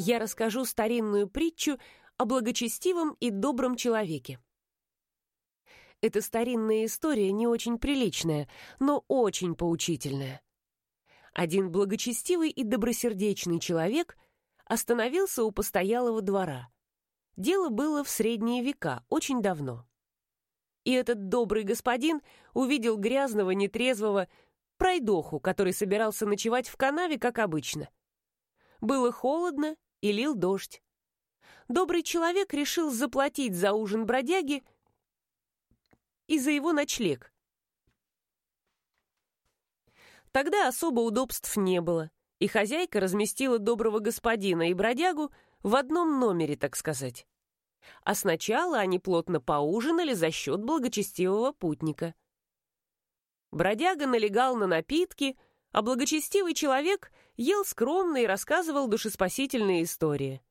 я расскажу старинную притчу о благочестивом и добром человеке. Эта старинная история не очень приличная, но очень поучительная. Один благочестивый и добросердечный человек остановился у постоялого двора. Дело было в средние века, очень давно. И этот добрый господин увидел грязного, нетрезвого пройдоху, который собирался ночевать в канаве, как обычно. Было холодно и лил дождь. Добрый человек решил заплатить за ужин бродяги и за его ночлег. Тогда особо удобств не было, и хозяйка разместила доброго господина и бродягу в одном номере, так сказать. А сначала они плотно поужинали за счет благочестивого путника. Бродяга налегал на напитки, а благочестивый человек ел скромно и рассказывал душеспасительные истории.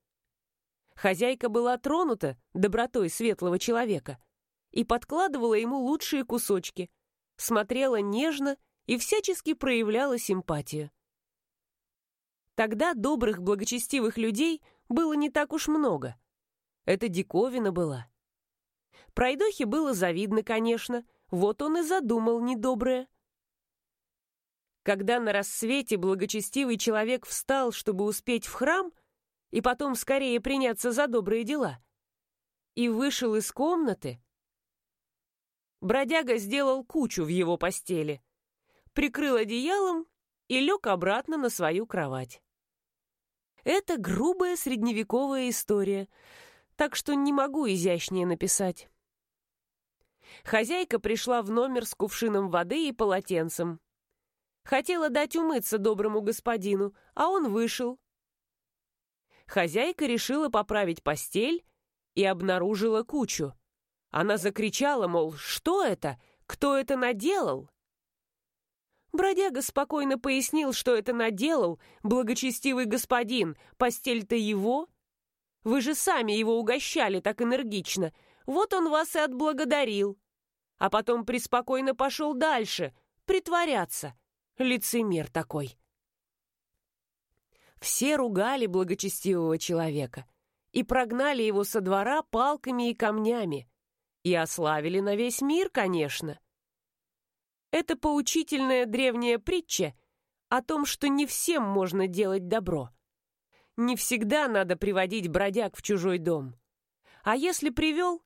Хозяйка была тронута добротой светлого человека и подкладывала ему лучшие кусочки, смотрела нежно и всячески проявляла симпатию. Тогда добрых, благочестивых людей было не так уж много. Это диковина была. Пройдохе было завидно, конечно, вот он и задумал недоброе. Когда на рассвете благочестивый человек встал, чтобы успеть в храм, и потом скорее приняться за добрые дела, и вышел из комнаты, бродяга сделал кучу в его постели, прикрыл одеялом и лег обратно на свою кровать. Это грубая средневековая история, так что не могу изящнее написать. Хозяйка пришла в номер с кувшином воды и полотенцем. Хотела дать умыться доброму господину, а он вышел. Хозяйка решила поправить постель и обнаружила кучу. Она закричала, мол, что это? Кто это наделал? Бродяга спокойно пояснил, что это наделал благочестивый господин, постель-то его. Вы же сами его угощали так энергично, вот он вас и отблагодарил. А потом преспокойно пошел дальше, притворяться — Лицемер такой. Все ругали благочестивого человека и прогнали его со двора палками и камнями. И ославили на весь мир, конечно. Это поучительная древняя притча о том, что не всем можно делать добро. Не всегда надо приводить бродяг в чужой дом. А если привел,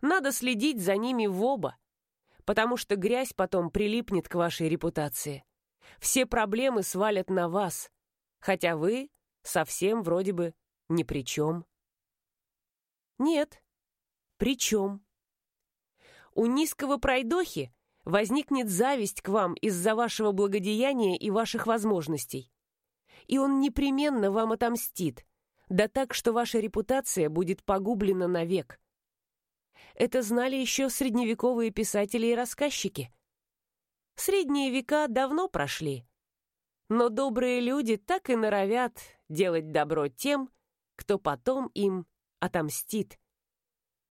надо следить за ними в оба, потому что грязь потом прилипнет к вашей репутации. Все проблемы свалят на вас, хотя вы совсем вроде бы ни при чем. Нет, при чем? У низкого пройдохи возникнет зависть к вам из-за вашего благодеяния и ваших возможностей. И он непременно вам отомстит, да так, что ваша репутация будет погублена навек. Это знали еще средневековые писатели и рассказчики – Средние века давно прошли. Но добрые люди так и норовят делать добро тем, кто потом им отомстит.